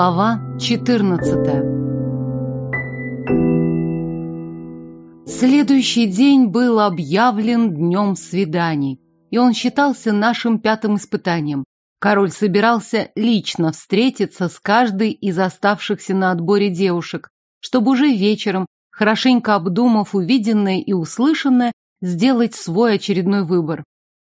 Глава 14 Следующий день был объявлен днем свиданий, и он считался нашим пятым испытанием. Король собирался лично встретиться с каждой из оставшихся на отборе девушек, чтобы уже вечером, хорошенько обдумав увиденное и услышанное, сделать свой очередной выбор.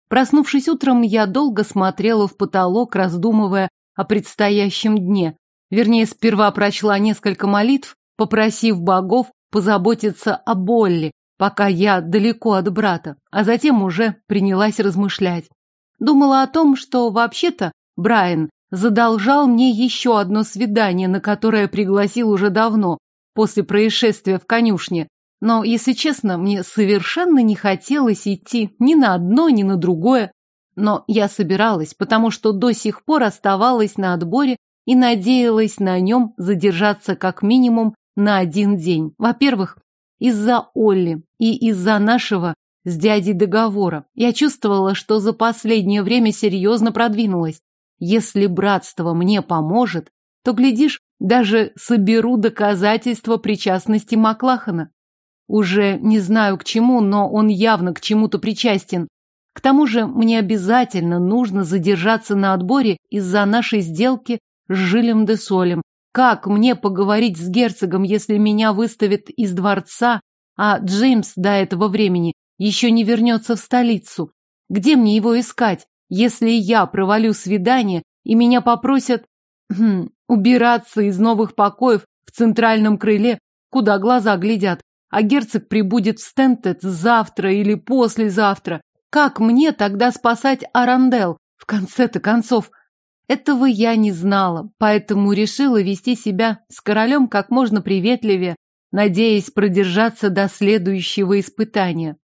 Проснувшись утром, я долго смотрела в потолок, раздумывая о предстоящем дне. Вернее, сперва прочла несколько молитв, попросив богов позаботиться о Болли, пока я далеко от брата, а затем уже принялась размышлять. Думала о том, что вообще-то Брайан задолжал мне еще одно свидание, на которое пригласил уже давно, после происшествия в конюшне, но, если честно, мне совершенно не хотелось идти ни на одно, ни на другое. Но я собиралась, потому что до сих пор оставалась на отборе и надеялась на нем задержаться как минимум на один день. Во-первых, из-за Олли и из-за нашего с дядей договора. Я чувствовала, что за последнее время серьезно продвинулась. Если братство мне поможет, то, глядишь, даже соберу доказательства причастности Маклахана. Уже не знаю к чему, но он явно к чему-то причастен. К тому же мне обязательно нужно задержаться на отборе из-за нашей сделки с Жилем де Солем. Как мне поговорить с герцогом, если меня выставят из дворца, а Джеймс до этого времени еще не вернется в столицу? Где мне его искать, если я провалю свидание и меня попросят хм, убираться из новых покоев в центральном крыле, куда глаза глядят? а герцог прибудет в Стентед завтра или послезавтра. Как мне тогда спасать Арандел? В конце-то концов, этого я не знала, поэтому решила вести себя с королем как можно приветливее, надеясь продержаться до следующего испытания.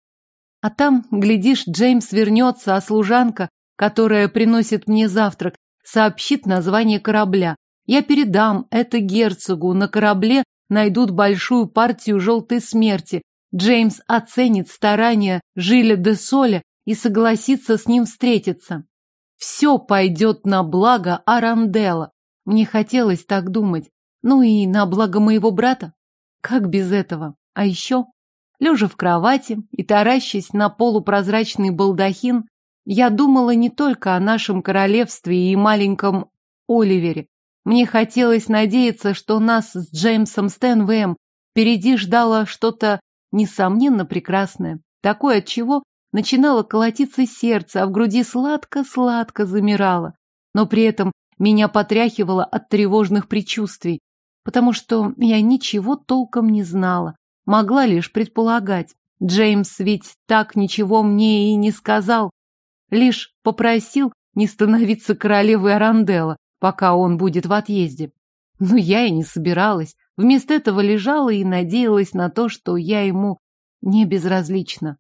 А там, глядишь, Джеймс вернется, а служанка, которая приносит мне завтрак, сообщит название корабля. Я передам это герцогу на корабле найдут большую партию желтой смерти. Джеймс оценит старания Жиля де Соля и согласится с ним встретиться. Все пойдет на благо Арандела. Мне хотелось так думать. Ну и на благо моего брата. Как без этого? А еще, лежа в кровати и таращась на полупрозрачный балдахин, я думала не только о нашем королевстве и маленьком Оливере, мне хотелось надеяться, что нас с Джеймсом Стэнвэем впереди ждало что-то несомненно прекрасное, такое, от чего начинало колотиться сердце, а в груди сладко-сладко замирало. Но при этом меня потряхивало от тревожных предчувствий, потому что я ничего толком не знала, могла лишь предполагать. Джеймс ведь так ничего мне и не сказал, лишь попросил не становиться королевой Аранделла, пока он будет в отъезде. Но я и не собиралась. Вместо этого лежала и надеялась на то, что я ему не безразлична.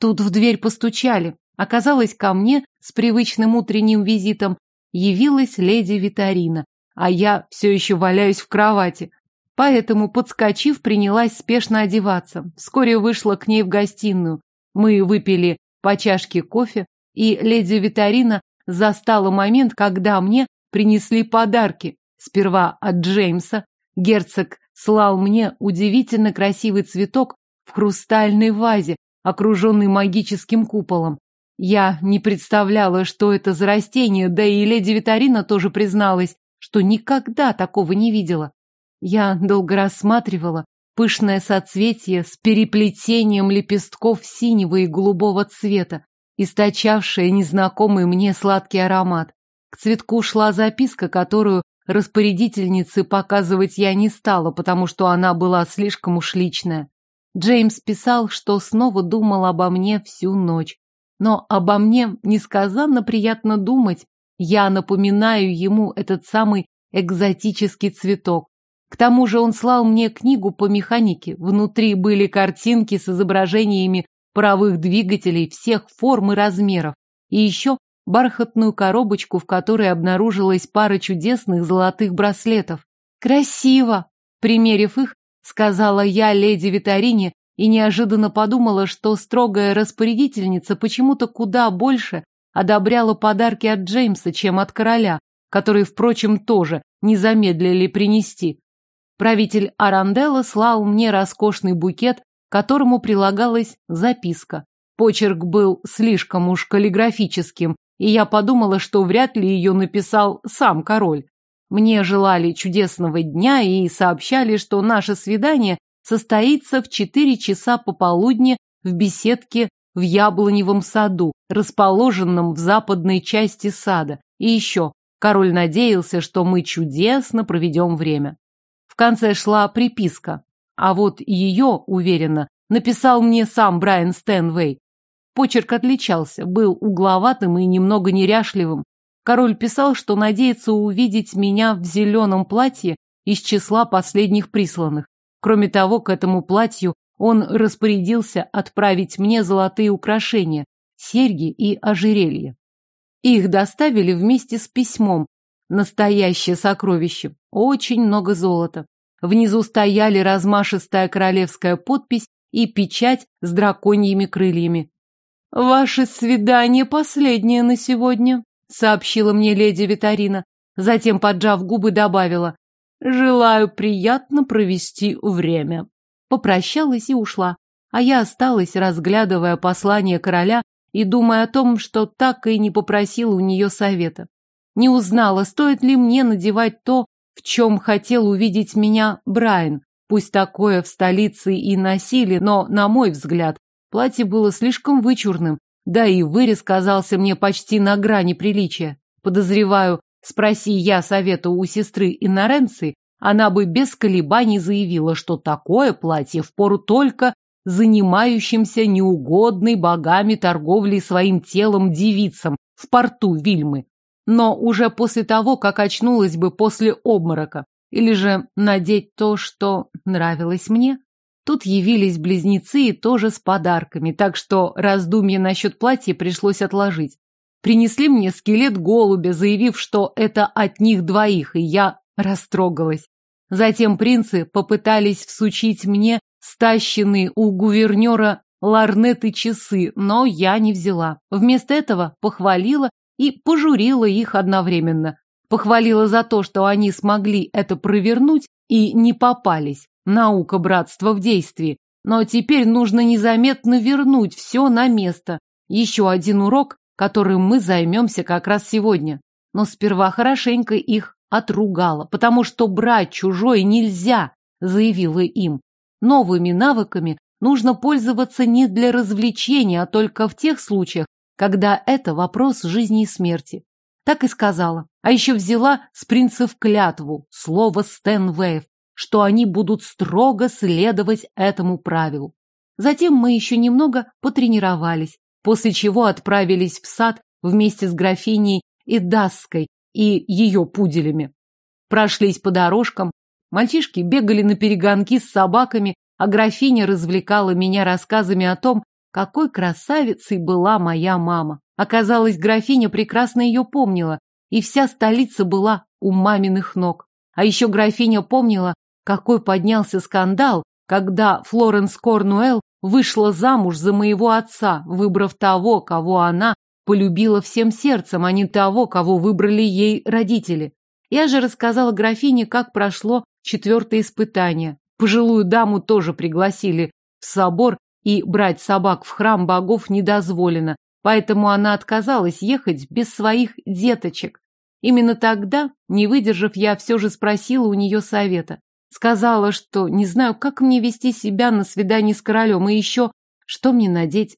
Тут в дверь постучали. Оказалось, ко мне с привычным утренним визитом явилась леди Витарина, а я все еще валяюсь в кровати. Поэтому, подскочив, принялась спешно одеваться. Вскоре вышла к ней в гостиную. Мы выпили по чашке кофе, и леди Витарина застала момент, когда мне принесли подарки. Сперва от Джеймса. Герцог слал мне удивительно красивый цветок в хрустальной вазе, окруженный магическим куполом. Я не представляла, что это за растение, да и леди Витарина тоже призналась, что никогда такого не видела. Я долго рассматривала пышное соцветие с переплетением лепестков синего и голубого цвета, источавшее незнакомый мне сладкий аромат. К цветку шла записка, которую распорядительнице показывать я не стала, потому что она была слишком уж личная. Джеймс писал, что снова думал обо мне всю ночь. Но обо мне несказанно приятно думать. Я напоминаю ему этот самый экзотический цветок. К тому же он слал мне книгу по механике. Внутри были картинки с изображениями паровых двигателей всех форм и размеров. И еще бархатную коробочку, в которой обнаружилась пара чудесных золотых браслетов. «Красиво!» Примерив их, сказала я леди Витарине и неожиданно подумала, что строгая распорядительница почему-то куда больше одобряла подарки от Джеймса, чем от короля, который, впрочем, тоже не замедлили принести. Правитель Аранделла слал мне роскошный букет, которому прилагалась записка. Почерк был слишком уж каллиграфическим, и я подумала, что вряд ли ее написал сам король. Мне желали чудесного дня и сообщали, что наше свидание состоится в четыре часа пополудни в беседке в яблоневом саду, расположенном в западной части сада. И еще, король надеялся, что мы чудесно проведем время. В конце шла приписка, а вот ее, уверенно, написал мне сам Брайан Стэнвей. Почерк отличался, был угловатым и немного неряшливым. Король писал, что надеется увидеть меня в зеленом платье из числа последних присланных. Кроме того, к этому платью он распорядился отправить мне золотые украшения, серьги и ожерелье. Их доставили вместе с письмом. Настоящее сокровище. Очень много золота. Внизу стояли размашистая королевская подпись и печать с драконьими крыльями. «Ваше свидание последнее на сегодня», — сообщила мне леди Витарина. Затем, поджав губы, добавила. «Желаю приятно провести время». Попрощалась и ушла. А я осталась, разглядывая послание короля и думая о том, что так и не попросила у нее совета. Не узнала, стоит ли мне надевать то, в чем хотел увидеть меня Брайан. Пусть такое в столице и носили, но, на мой взгляд, Платье было слишком вычурным, да и вырез казался мне почти на грани приличия. Подозреваю, спроси я совета у сестры Иноренции, она бы без колебаний заявила, что такое платье впору только занимающимся неугодной богами торговлей своим телом девицам в порту Вильмы. Но уже после того, как очнулась бы после обморока. Или же надеть то, что нравилось мне. Тут явились близнецы и тоже с подарками, так что раздумье насчет платья пришлось отложить. Принесли мне скелет голубя, заявив, что это от них двоих, и я растрогалась. Затем принцы попытались всучить мне стащенные у гувернера ларнеты часы, но я не взяла. Вместо этого похвалила и пожурила их одновременно. Похвалила за то, что они смогли это провернуть и не попались. Наука братства в действии. Но теперь нужно незаметно вернуть все на место. Еще один урок, которым мы займемся как раз сегодня. Но сперва хорошенько их отругала, потому что брать чужое нельзя, заявила им. Новыми навыками нужно пользоваться не для развлечения, а только в тех случаях, когда это вопрос жизни и смерти. Так и сказала. А еще взяла с принцев клятву, слово Стэнвейв, что они будут строго следовать этому правилу. Затем мы еще немного потренировались, после чего отправились в сад вместе с графиней Идасской и ее пуделями. Прошлись по дорожкам, мальчишки бегали на перегонки с собаками, а графиня развлекала меня рассказами о том, какой красавицей была моя мама. Оказалось, графиня прекрасно ее помнила, и вся столица была у маминых ног. А еще графиня помнила, какой поднялся скандал, когда Флоренс Корнуэлл вышла замуж за моего отца, выбрав того, кого она полюбила всем сердцем, а не того, кого выбрали ей родители. Я же рассказала графине, как прошло четвертое испытание. Пожилую даму тоже пригласили в собор, и брать собак в храм богов не дозволено, поэтому она отказалась ехать без своих деточек. Именно тогда, не выдержав, я все же спросила у нее совета. Сказала, что не знаю, как мне вести себя на свидании с королем, и еще, что мне надеть.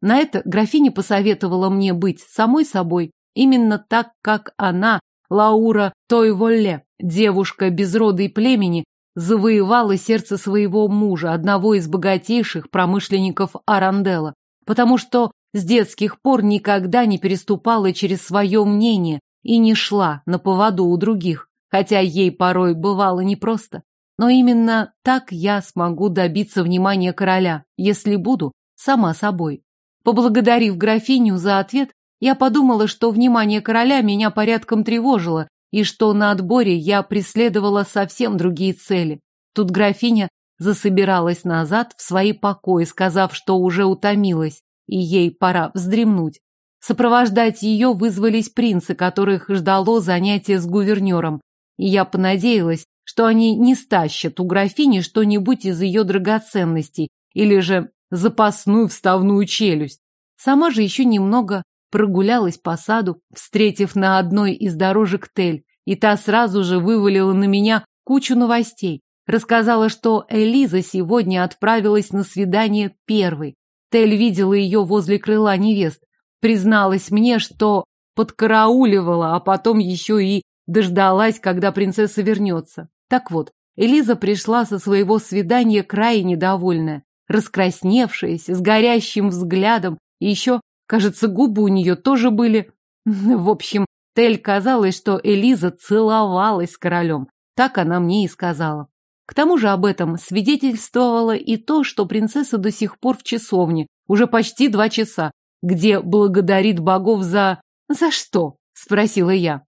На это графиня посоветовала мне быть самой собой, именно так, как она, Лаура Тойволле, девушка без рода и племени, завоевала сердце своего мужа, одного из богатейших промышленников Аранделла, потому что с детских пор никогда не переступала через свое мнение и не шла на поводу у других, хотя ей порой бывало непросто. Но именно так я смогу добиться внимания короля, если буду сама собой. Поблагодарив графиню за ответ, я подумала, что внимание короля меня порядком тревожило, и что на отборе я преследовала совсем другие цели. Тут графиня засобиралась назад в свои покои, сказав, что уже утомилась, и ей пора вздремнуть. Сопровождать ее вызвались принцы, которых ждало занятие с гувернером. и я понадеялась, что они не стащат у графини что-нибудь из ее драгоценностей или же запасную вставную челюсть. Сама же еще немного прогулялась по саду, встретив на одной из дорожек Тель, и та сразу же вывалила на меня кучу новостей. Рассказала, что Элиза сегодня отправилась на свидание первой. Тель видела ее возле крыла невест. Призналась мне, что подкарауливала, а потом еще и дождалась, когда принцесса вернется. Так вот, Элиза пришла со своего свидания крайне довольная, раскрасневшаяся, с горящим взглядом, и еще, кажется, губы у нее тоже были. В общем, Тель казалось, что Элиза целовалась с королем. Так она мне и сказала. К тому же об этом свидетельствовало и то, что принцесса до сих пор в часовне, уже почти два часа, где благодарит богов за... «За что?» — спросила я.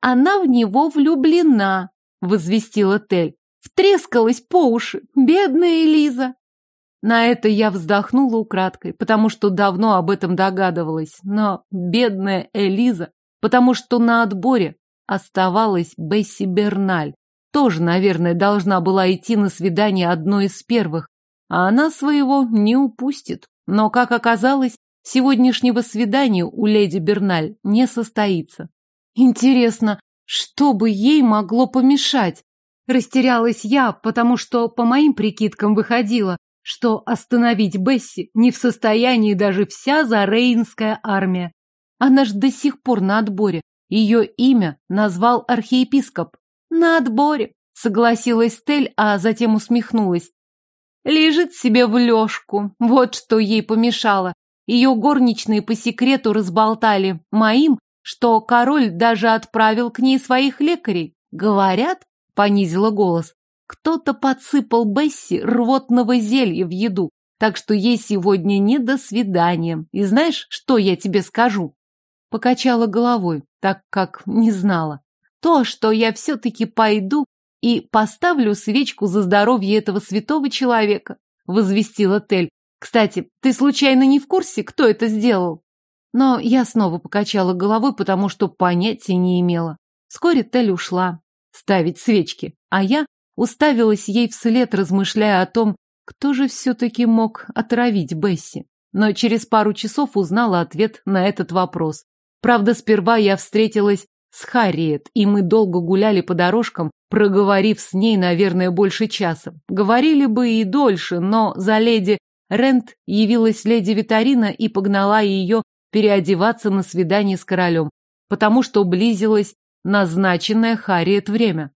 «Она в него влюблена», — возвестила Тель. «Втрескалась по уши, бедная Элиза». На это я вздохнула украдкой, потому что давно об этом догадывалась. Но бедная Элиза, потому что на отборе оставалась Бесси Берналь. Тоже, наверное, должна была идти на свидание одной из первых, а она своего не упустит. Но, как оказалось, сегодняшнего свидания у леди Берналь не состоится. Интересно, что бы ей могло помешать? Растерялась я, потому что, по моим прикидкам, выходило, что остановить Бесси не в состоянии даже вся Зарейнская армия. Она ж до сих пор на отборе. Ее имя назвал архиепископ. На отборе, согласилась Тель, а затем усмехнулась. Лежит себе в лёжку. Вот что ей помешало. Ее горничные по секрету разболтали моим, что король даже отправил к ней своих лекарей. Говорят, понизила голос, кто-то подсыпал Бесси рвотного зелья в еду, так что ей сегодня не до свидания. И знаешь, что я тебе скажу? Покачала головой, так как не знала. То, что я все-таки пойду и поставлю свечку за здоровье этого святого человека, возвестила Тель, кстати, ты случайно не в курсе, кто это сделал? Но я снова покачала головой, потому что понятия не имела. Вскоре Тель ушла ставить свечки, а я уставилась ей вслед, размышляя о том, кто же все-таки мог отравить Бесси. Но через пару часов узнала ответ на этот вопрос. Правда, сперва я встретилась с Харриет, и мы долго гуляли по дорожкам, проговорив с ней, наверное, больше часа. Говорили бы и дольше, но за леди Рент явилась леди Витарина и погнала ее переодеваться на свидание с королем, потому что близилось назначенное Харриет время.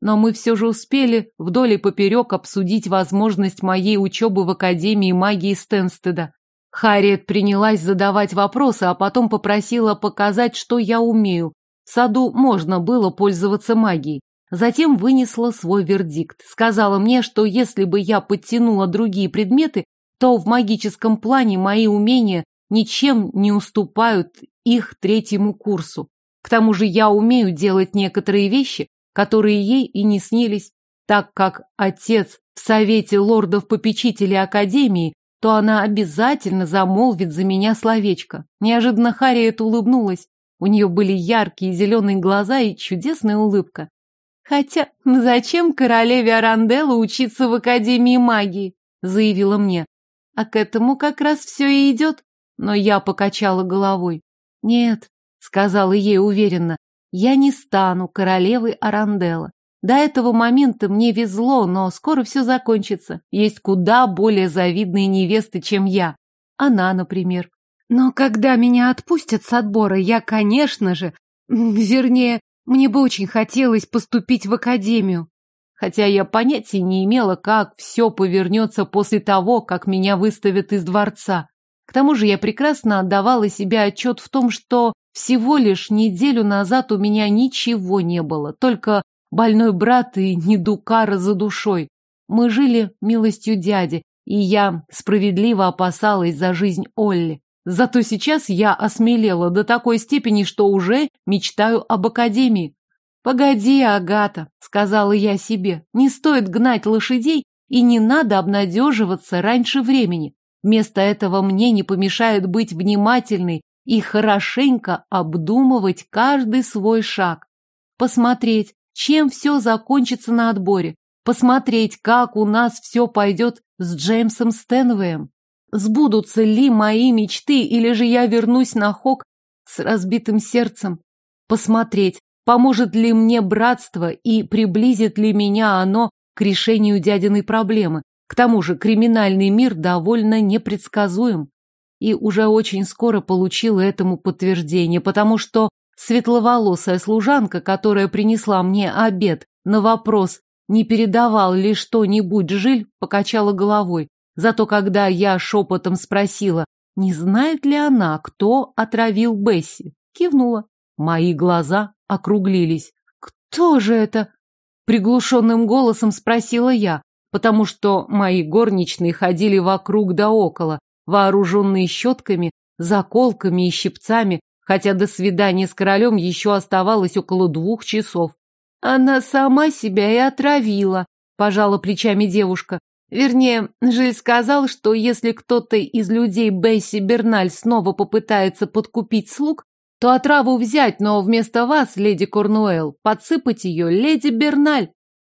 Но мы все же успели вдоль и поперек обсудить возможность моей учебы в Академии магии Стенстеда. Харриет принялась задавать вопросы, а потом попросила показать, что я умею. В саду можно было пользоваться магией. Затем вынесла свой вердикт. Сказала мне, что если бы я подтянула другие предметы, то в магическом плане мои умения ничем не уступают их третьему курсу. К тому же я умею делать некоторые вещи, которые ей и не снились. Так как отец в совете лордов-попечителей Академии, то она обязательно замолвит за меня словечко. Неожиданно Харриет улыбнулась. У нее были яркие зеленые глаза и чудесная улыбка. Хотя зачем королеве Аранделла учиться в Академии магии? заявила мне. А к этому как раз все и идет. Но я покачала головой. Нет, сказала ей уверенно, я не стану королевой Аранделла. До этого момента мне везло, но скоро все закончится. Есть куда более завидные невесты, чем я. Она, например. Но когда меня отпустят с отбора, я, конечно же, вернее, мне бы очень хотелось поступить в академию хотя я понятия не имела, как все повернется после того, как меня выставят из дворца. К тому же я прекрасно отдавала себе отчет в том, что всего лишь неделю назад у меня ничего не было, только больной брат и недукара за душой. Мы жили милостью дяди, и я справедливо опасалась за жизнь Олли. Зато сейчас я осмелела до такой степени, что уже мечтаю об академии. «Погоди, Агата», — сказала я себе, — «не стоит гнать лошадей и не надо обнадеживаться раньше времени. Вместо этого мне не помешает быть внимательной и хорошенько обдумывать каждый свой шаг. Посмотреть, чем все закончится на отборе. Посмотреть, как у нас все пойдет с Джеймсом Стэнвеем. Сбудутся ли мои мечты, или же я вернусь на Хок с разбитым сердцем? Посмотреть, поможет ли мне братство и приблизит ли меня оно к решению дядиной проблемы. К тому же криминальный мир довольно непредсказуем. И уже очень скоро получила этому подтверждение, потому что светловолосая служанка, которая принесла мне обед, на вопрос, не передавал ли что-нибудь Жиль, покачала головой. Зато когда я шепотом спросила, не знает ли она, кто отравил Бесси, кивнула. Мои глаза округлились. «Кто же это?» Приглушенным голосом спросила я, потому что мои горничные ходили вокруг да около, вооруженные щетками, заколками и щипцами, хотя до свидания с королем еще оставалось около двух часов. Она сама себя и отравила, пожала плечами девушка. Вернее, Жиль сказал, что если кто-то из людей Бесси Берналь снова попытается подкупить слуг, то отраву взять, но вместо вас, леди Корнуэлл, подсыпать ее леди Берналь.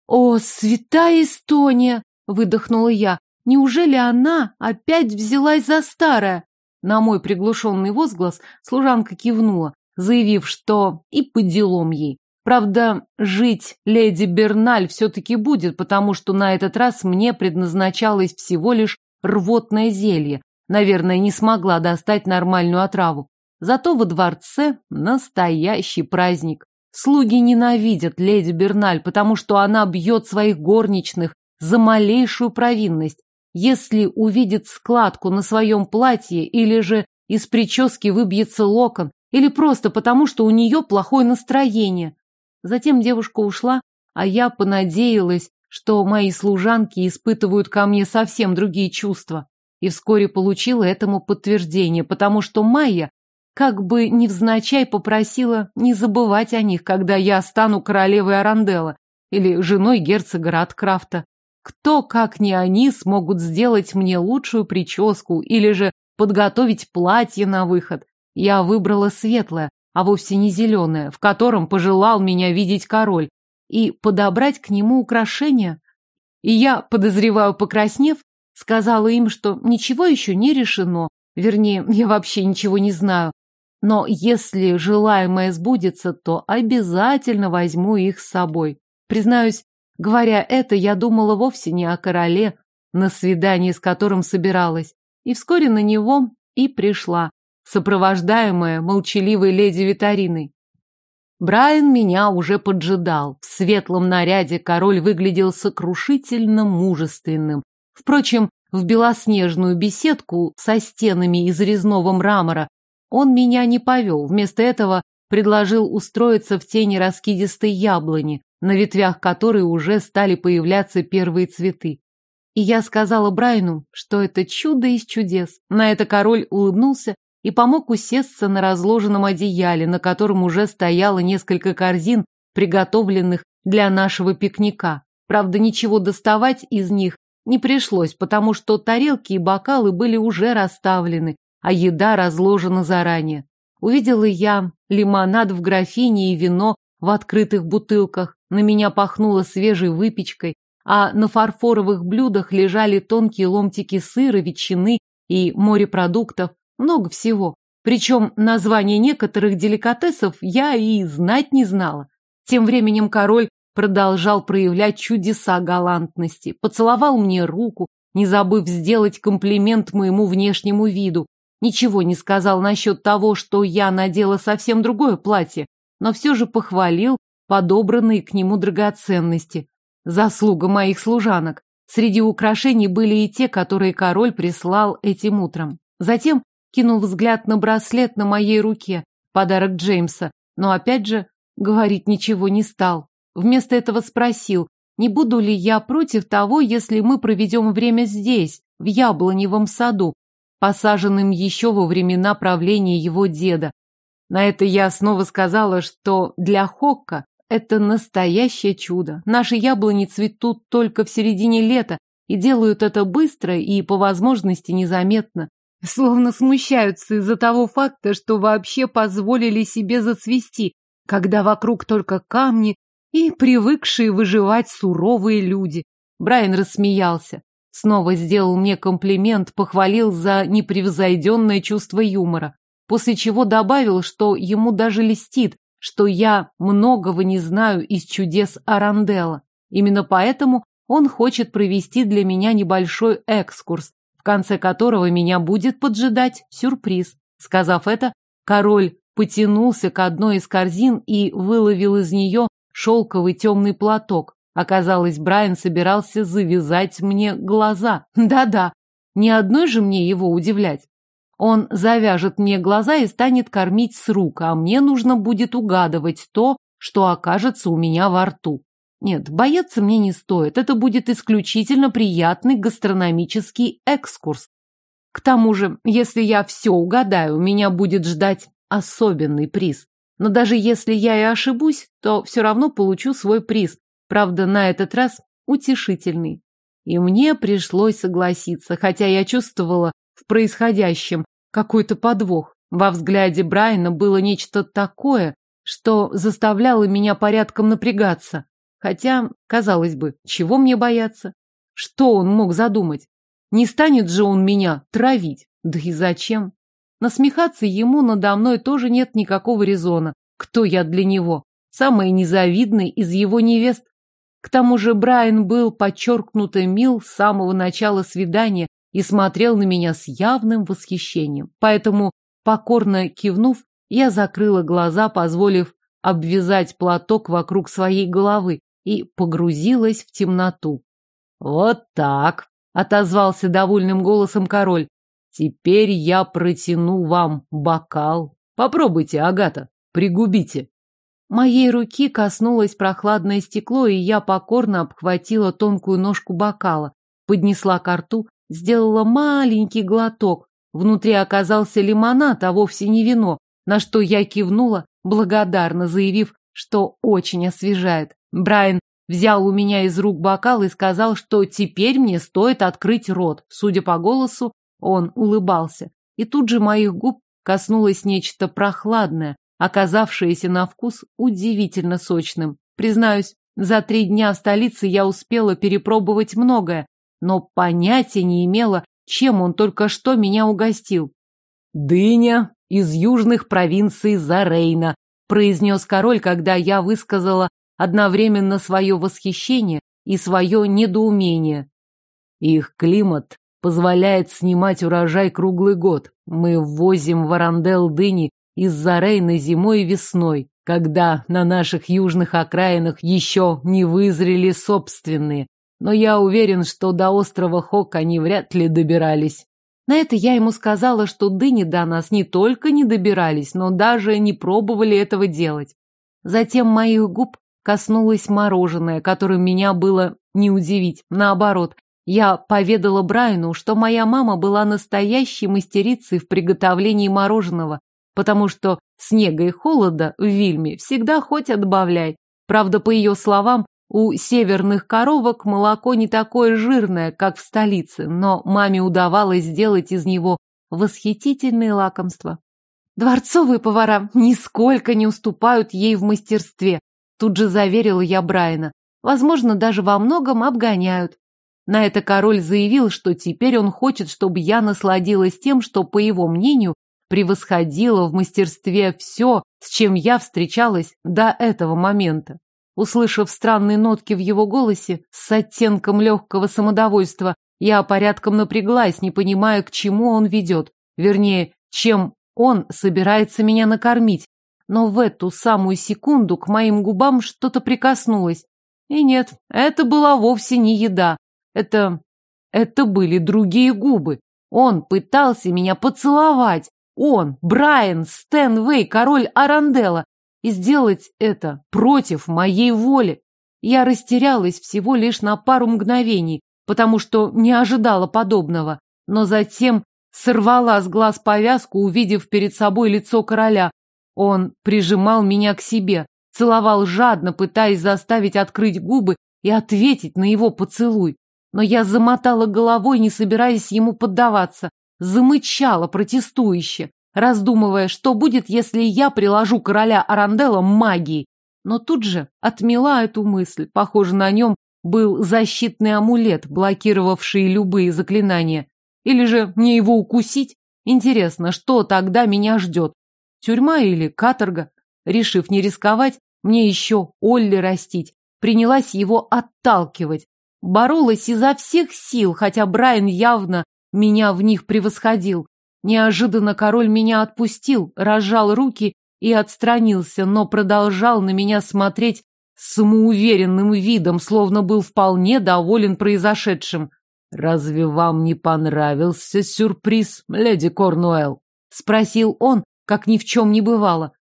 О, святая Эстония! Выдохнула я. Неужели она опять взялась за старое? На мой приглушенный возглас служанка кивнула, заявив, что и по делам ей. Правда, жить леди Берналь все-таки будет, потому что на этот раз мне предназначалось всего лишь рвотное зелье. Наверное, не смогла достать нормальную отраву. Зато во дворце настоящий праздник. Слуги ненавидят леди Берналь, потому что она бьет своих горничных за малейшую провинность. Если увидит складку на своем платье или же из прически выбьется локон, или просто потому, что у нее плохое настроение. Затем девушка ушла, а я понадеялась, что мои служанки испытывают ко мне совсем другие чувства. И вскоре получила этому подтверждение, потому что Майя как бы невзначай попросила не забывать о них, когда я стану королевой Аранделла или женой герцога Радкрафта. Кто, как не они, смогут сделать мне лучшую прическу или же подготовить платье на выход? Я выбрала светлое, а вовсе не зеленое, в котором пожелал меня видеть король, и подобрать к нему украшения. И я, подозреваю, покраснев, сказала им, что ничего еще не решено, вернее, я вообще ничего не знаю, но если желаемое сбудется, то обязательно возьму их с собой. Признаюсь, говоря это, я думала вовсе не о короле, на свидании с которым собиралась, и вскоре на него и пришла, сопровождаемая молчаливой леди Витариной. Брайан меня уже поджидал. В светлом наряде король выглядел сокрушительно мужественным. Впрочем, в белоснежную беседку со стенами из резного мрамора он меня не повел, вместо этого предложил устроиться в тени раскидистой яблони, на ветвях которой уже стали появляться первые цветы. И я сказала Брайну, что это чудо из чудес. На это король улыбнулся и помог усесться на разложенном одеяле, на котором уже стояло несколько корзин, приготовленных для нашего пикника. Правда, ничего доставать из них не пришлось, потому что тарелки и бокалы были уже расставлены, а еда разложена заранее. Увидела я лимонад в графине и вино в открытых бутылках, на меня пахнуло свежей выпечкой, а на фарфоровых блюдах лежали тонкие ломтики сыра, ветчины и морепродуктов, много всего. Причем название некоторых деликатесов я и знать не знала. Тем временем король продолжал проявлять чудеса галантности, поцеловал мне руку, не забыв сделать комплимент моему внешнему виду. Ничего не сказал насчет того, что я надела совсем другое платье, но все же похвалил подобранные к нему драгоценности. Заслуга моих служанок. Среди украшений были и те, которые король прислал этим утром. Затем кинул взгляд на браслет на моей руке, подарок Джеймса, но опять же говорить ничего не стал. Вместо этого спросил, не буду ли я против того, если мы проведем время здесь, в яблоневом саду, посаженным еще во времена правления его деда. На это я снова сказала, что для Хокка это настоящее чудо. Наши яблони цветут только в середине лета и делают это быстро и, по возможности, незаметно словно смущаются из-за того факта, что вообще позволили себе зацвести, когда вокруг только камни, и привыкшие выживать суровые люди. Брайан рассмеялся. Снова сделал мне комплимент, похвалил за непревзойденное чувство юмора, после чего добавил, что ему даже льстит, что я многого не знаю из чудес Арандела. Именно поэтому он хочет провести для меня небольшой экскурс, в конце которого меня будет поджидать сюрприз. Сказав это, король потянулся к одной из корзин и выловил из нее шелковый темный платок. Оказалось, Брайан собирался завязать мне глаза. Да-да, ни одной же мне его удивлять. Он завяжет мне глаза и станет кормить с рук, а мне нужно будет угадывать то, что окажется у меня во рту. Нет, бояться мне не стоит, это будет исключительно приятный гастрономический экскурс. К тому же, если я все угадаю, меня будет ждать особенный приз. Но даже если я и ошибусь, то все равно получу свой приз, Правда, на этот раз утешительный. И мне пришлось согласиться, хотя я чувствовала в происходящем какой-то подвох. Во взгляде Брайана было нечто такое, что заставляло меня порядком напрягаться. Хотя, казалось бы, чего мне бояться? Что он мог задумать? Не станет же он меня травить? Да и зачем? Насмехаться ему надо мной тоже нет никакого резона. Кто я для него? Самая незавидная из его невест? К тому же Брайан был подчеркнуто мил с самого начала свидания и смотрел на меня с явным восхищением. Поэтому, покорно кивнув, я закрыла глаза, позволив обвязать платок вокруг своей головы и погрузилась в темноту. «Вот так!» — отозвался довольным голосом король. «Теперь я протяну вам бокал. Попробуйте, Агата, пригубите». Моей руки коснулось прохладное стекло, и я покорно обхватила тонкую ножку бокала, поднесла ко рту, сделала маленький глоток. Внутри оказался лимонад, а вовсе не вино, на что я кивнула, благодарно заявив, что очень освежает. Брайан взял у меня из рук бокал и сказал, что теперь мне стоит открыть рот. Судя по голосу, он улыбался. И тут же моих губ коснулось нечто прохладное, оказавшееся на вкус удивительно сочным. Признаюсь, за три дня в столице я успела перепробовать многое, но понятия не имела, чем он только что меня угостил. «Дыня из южных провинций Зарейна», произнес король, когда я высказала одновременно свое восхищение и свое недоумение. Их климат позволяет снимать урожай круглый год. Мы ввозим в Арандел дыни из-за Рейна зимой и весной, когда на наших южных окраинах еще не вызрели собственные. Но я уверен, что до острова Хок они вряд ли добирались. На это я ему сказала, что дыни до нас не только не добирались, но даже не пробовали этого делать. Затем моих губ коснулось мороженое, которым меня было не удивить. Наоборот, я поведала Брайану, что моя мама была настоящей мастерицей в приготовлении мороженого, потому что снега и холода в Вильме всегда хоть отбавляй. Правда, по ее словам, у северных коровок молоко не такое жирное, как в столице, но маме удавалось сделать из него восхитительные лакомства. Дворцовые повара нисколько не уступают ей в мастерстве, тут же заверила я Брайана. Возможно, даже во многом обгоняют. На это король заявил, что теперь он хочет, чтобы я насладилась тем, что, по его мнению, превосходила в мастерстве все, с чем я встречалась до этого момента. Услышав странные нотки в его голосе с оттенком легкого самодовольства, я порядком напряглась, не понимая, к чему он ведет. Вернее, чем он собирается меня накормить. Но в эту самую секунду к моим губам что-то прикоснулось. И нет, это была вовсе не еда. Это... это были другие губы. Он пытался меня поцеловать. Он, Брайан Стэнвей, король Аранделла. И сделать это против моей воли. Я растерялась всего лишь на пару мгновений, потому что не ожидала подобного. Но затем сорвала с глаз повязку, увидев перед собой лицо короля. Он прижимал меня к себе, целовал жадно, пытаясь заставить открыть губы и ответить на его поцелуй. Но я замотала головой, не собираясь ему поддаваться замычала протестующе, раздумывая, что будет, если я приложу короля Аранделла магии. Но тут же отмела эту мысль. Похоже, на нем был защитный амулет, блокировавший любые заклинания. Или же мне его укусить? Интересно, что тогда меня ждет? Тюрьма или каторга? Решив не рисковать, мне еще Олли растить. Принялась его отталкивать. Боролась изо всех сил, хотя Брайан явно меня в них превосходил. Неожиданно король меня отпустил, разжал руки и отстранился, но продолжал на меня смотреть самоуверенным видом, словно был вполне доволен произошедшим. «Разве вам не понравился сюрприз, леди Корнуэлл?» — спросил он, как ни в чем не бывало.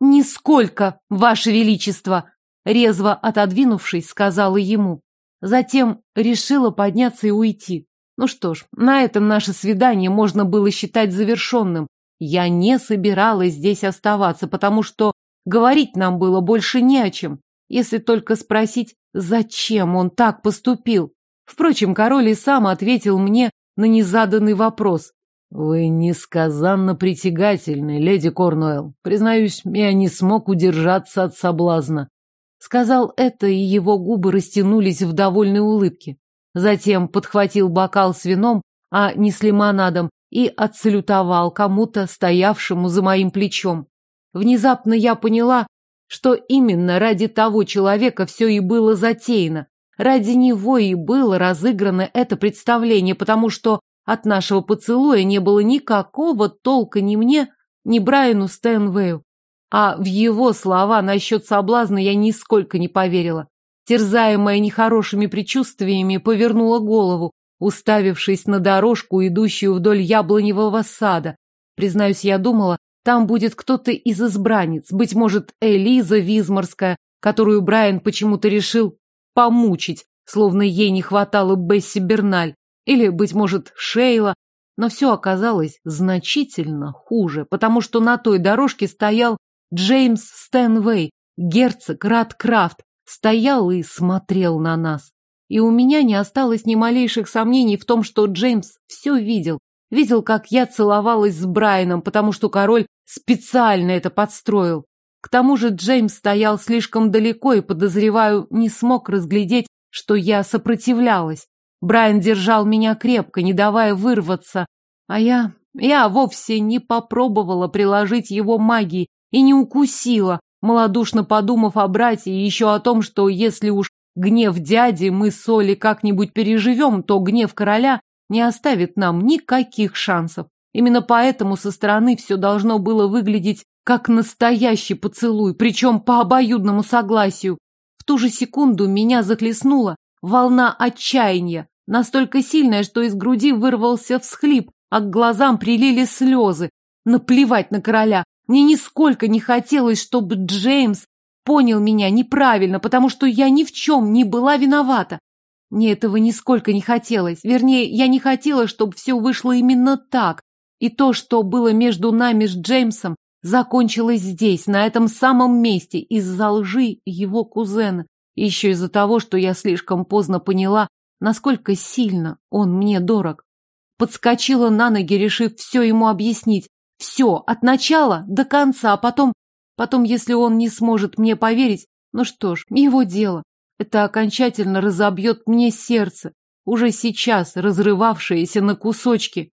«Нисколько, ваше величество!» — резво отодвинувшись, сказала ему. Затем решила подняться и уйти. Ну что ж, на этом наше свидание можно было считать завершенным. Я не собиралась здесь оставаться, потому что говорить нам было больше не о чем, если только спросить, зачем он так поступил. Впрочем, король и сам ответил мне на незаданный вопрос. «Вы несказанно притягательны, леди Корнуэлл. Признаюсь, я не смог удержаться от соблазна». Сказал это, и его губы растянулись в довольной улыбке. Затем подхватил бокал с вином, а не с лимонадом, и отсалютовал кому-то, стоявшему за моим плечом. Внезапно я поняла, что именно ради того человека все и было затеяно. Ради него и было разыграно это представление, потому что от нашего поцелуя не было никакого толка ни мне, ни Брайану Стэнвею. А в его слова насчет соблазна я нисколько не поверила. Терзаемая нехорошими предчувствиями, повернула голову, уставившись на дорожку, идущую вдоль яблоневого сада. Признаюсь, я думала, там будет кто-то из избранниц, быть может, Элиза Визморская, которую Брайан почему-то решил помучить, словно ей не хватало Бесси Берналь, или, быть может, Шейла, но все оказалось значительно хуже, потому что на той дорожке стоял Джеймс Стэнвей, герцог Радкрафт, стоял и смотрел на нас. И у меня не осталось ни малейших сомнений в том, что Джеймс все видел. Видел, как я целовалась с Брайаном, потому что король специально это подстроил. К тому же Джеймс стоял слишком далеко и, подозреваю, не смог разглядеть, что я сопротивлялась. Брайан держал меня крепко, не давая вырваться, а я... я вовсе не попробовала приложить его магии и не укусила, малодушно подумав о брате и еще о том, что если уж гнев дяди мы с Олей как-нибудь переживем, то гнев короля не оставит нам никаких шансов. Именно поэтому со стороны все должно было выглядеть как настоящий поцелуй, причем по обоюдному согласию. В ту же секунду меня захлестнула волна отчаяния, настолько сильная, что из груди вырвался всхлип, а к глазам прилили слезы. Наплевать на короля, мне нисколько не хотелось, чтобы Джеймс понял меня неправильно, потому что я ни в чем не была виновата. Мне этого нисколько не хотелось. Вернее, я не хотела, чтобы все вышло именно так. И то, что было между нами с Джеймсом, закончилось здесь, на этом самом месте, из-за лжи его кузена. И еще из-за того, что я слишком поздно поняла, насколько сильно он мне дорог. Подскочила на ноги, решив все ему объяснить, все, от начала до конца, а потом... Потом, если он не сможет мне поверить, ну что ж, его дело. Это окончательно разобьет мне сердце, уже сейчас разрывавшееся на кусочки.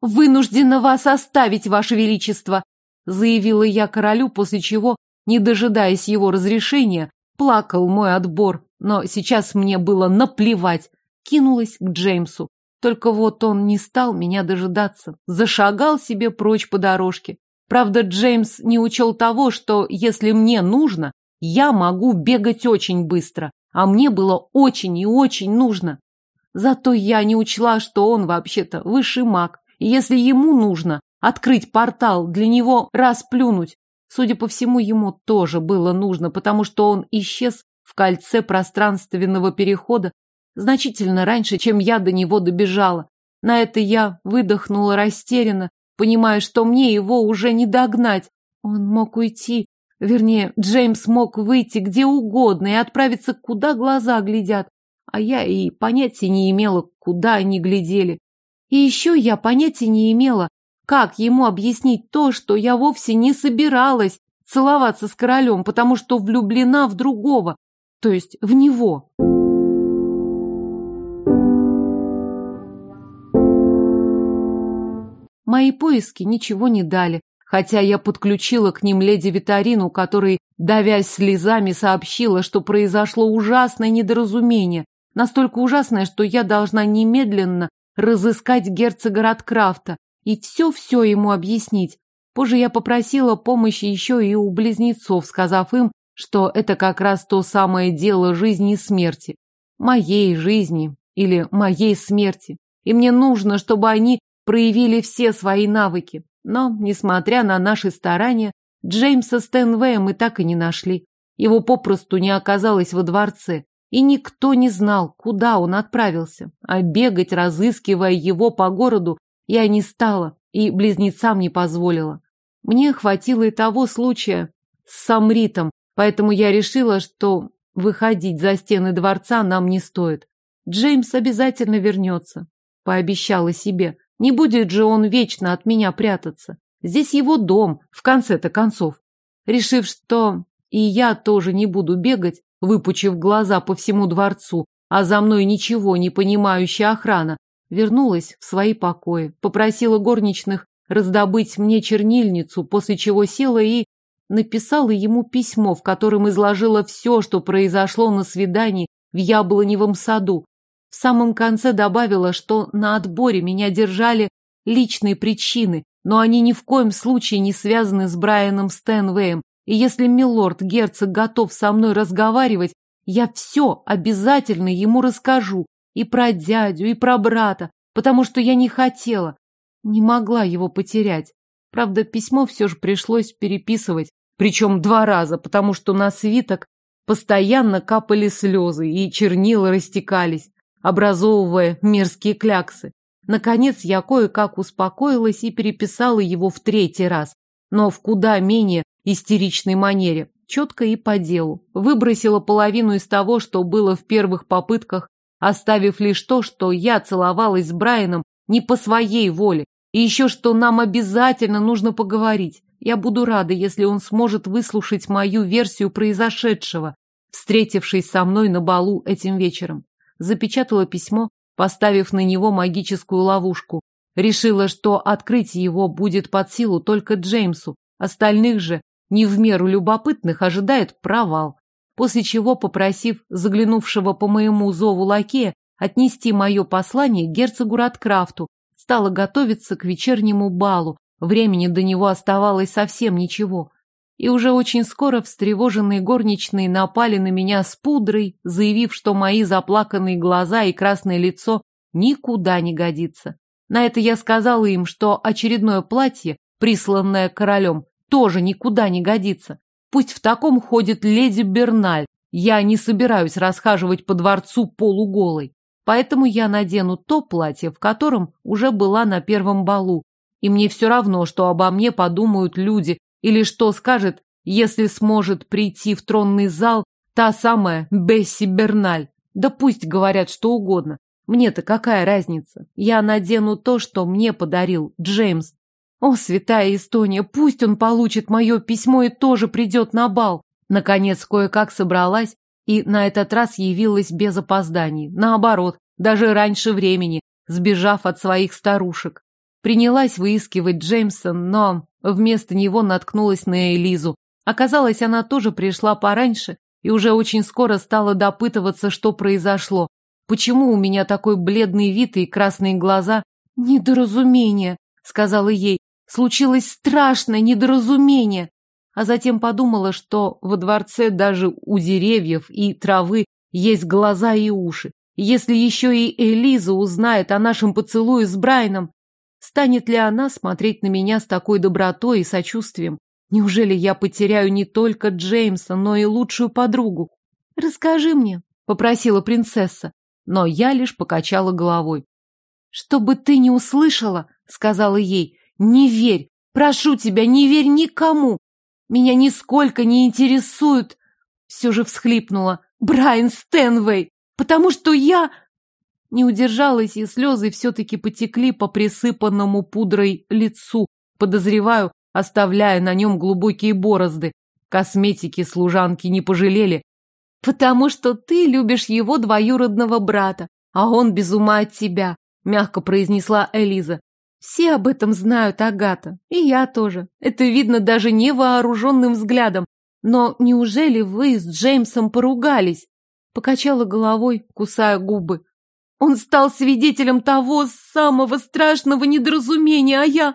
«Вынуждена вас оставить, ваше величество!» заявила я королю, после чего, не дожидаясь его разрешения, плакал мой отбор. Но сейчас мне было наплевать. Кинулась к Джеймсу. Только вот он не стал меня дожидаться, зашагал себе прочь по дорожке. Правда, Джеймс не учел того, что если мне нужно, я могу бегать очень быстро, а мне было очень и очень нужно. Зато я не учла, что он вообще-то высший маг, и если ему нужно открыть портал, для него расплюнуть. Судя по всему, ему тоже было нужно, потому что он исчез в кольце пространственного перехода значительно раньше, чем я до него добежала. На это я выдохнула растерянно, понимая, что мне его уже не догнать. Он мог уйти, вернее, Джеймс мог выйти где угодно и отправиться, куда глаза глядят, а я и понятия не имела, куда они глядели. И еще я понятия не имела, как ему объяснить то, что я вовсе не собиралась целоваться с королем, потому что влюблена в другого, то есть в него. Мои поиски ничего не дали, хотя я подключила к ним леди Витарину, которой, давясь слезами, сообщила, что произошло ужасное недоразумение, настолько ужасное, что я должна немедленно разыскать герцога Радкрафта и все-все ему объяснить. Позже я попросила помощи еще и у близнецов, сказав им, что это как раз то самое дело жизни и смерти. Моей жизни или моей смерти. И мне нужно, чтобы они проявили все свои навыки. Но, несмотря на наши старания, Джеймса Стэнвея мы так и не нашли. Его попросту не оказалось во дворце, и никто не знал, куда он отправился. А бегать, разыскивая его по городу, я не стала и близнецам не позволила. Мне хватило и того случая с Самритом, поэтому я решила, что выходить за стены дворца нам не стоит. Джеймс обязательно вернется, пообещала себе. Не будет же он вечно от меня прятаться. Здесь его дом, в конце-то концов. Решив, что и я тоже не буду бегать, выпучив глаза по всему дворцу, а за мной ничего не понимающая охрана, вернулась в свои покои, попросила горничных раздобыть мне чернильницу, после чего села и написала ему письмо, в котором изложила все, что произошло на свидании в яблоневом саду, в самом конце добавила, что на отборе меня держали личные причины, но они ни в коем случае не связаны с Брайаном Стэнвеем, и если милорд-герцог готов со мной разговаривать, я все обязательно ему расскажу, и про дядю, и про брата, потому что я не хотела, не могла его потерять. Правда, письмо все же пришлось переписывать, причем два раза, потому что на свиток постоянно капали слезы, и чернила растекались образовывая мерзкие кляксы. Наконец я кое-как успокоилась и переписала его в третий раз, но в куда менее истеричной манере, четко и по делу. Выбросила половину из того, что было в первых попытках, оставив лишь то, что я целовалась с Брайаном не по своей воле, и еще что нам обязательно нужно поговорить. Я буду рада, если он сможет выслушать мою версию произошедшего, встретившись со мной на балу этим вечером запечатала письмо, поставив на него магическую ловушку. Решила, что открыть его будет под силу только Джеймсу, остальных же, не в меру любопытных, ожидает провал. После чего, попросив заглянувшего по моему зову лакея отнести мое послание герцогу Радкрафту, стала готовиться к вечернему балу. Времени до него оставалось совсем ничего и уже очень скоро встревоженные горничные напали на меня с пудрой, заявив, что мои заплаканные глаза и красное лицо никуда не годится. На это я сказала им, что очередное платье, присланное королем, тоже никуда не годится. Пусть в таком ходит леди Берналь. Я не собираюсь расхаживать по дворцу полуголой. Поэтому я надену то платье, в котором уже была на первом балу. И мне все равно, что обо мне подумают люди, или что скажет, если сможет прийти в тронный зал та самая Бесси Берналь? Да пусть говорят что угодно. Мне-то какая разница? Я надену то, что мне подарил Джеймс. О, святая Эстония, пусть он получит мое письмо и тоже придет на бал. Наконец, кое-как собралась и на этот раз явилась без опозданий. Наоборот, даже раньше времени, сбежав от своих старушек. Принялась выискивать Джеймса, но вместо него наткнулась на Элизу. Оказалось, она тоже пришла пораньше и уже очень скоро стала допытываться, что произошло. Почему у меня такой бледный вид и красные глаза? Недоразумение, сказала ей. Случилось страшное недоразумение. А затем подумала, что во дворце даже у деревьев и травы есть глаза и уши. Если еще и Элиза узнает о нашем поцелуе с Брайаном, Станет ли она смотреть на меня с такой добротой и сочувствием? Неужели я потеряю не только Джеймса, но и лучшую подругу? Расскажи мне, попросила принцесса, но я лишь покачала головой. Чтобы ты не услышала, сказала ей, не верь, прошу тебя, не верь никому. Меня нисколько не интересует, все же всхлипнула, Брайан Стэнвей, потому что я... Не удержалась, и слезы все-таки потекли по присыпанному пудрой лицу, подозреваю, оставляя на нем глубокие борозды. Косметики служанки не пожалели. «Потому что ты любишь его двоюродного брата, а он без ума от тебя», — мягко произнесла Элиза. «Все об этом знают, Агата, и я тоже. Это видно даже невооруженным взглядом. Но неужели вы с Джеймсом поругались?» Покачала головой, кусая губы. «Он стал свидетелем того самого страшного недоразумения, а я...»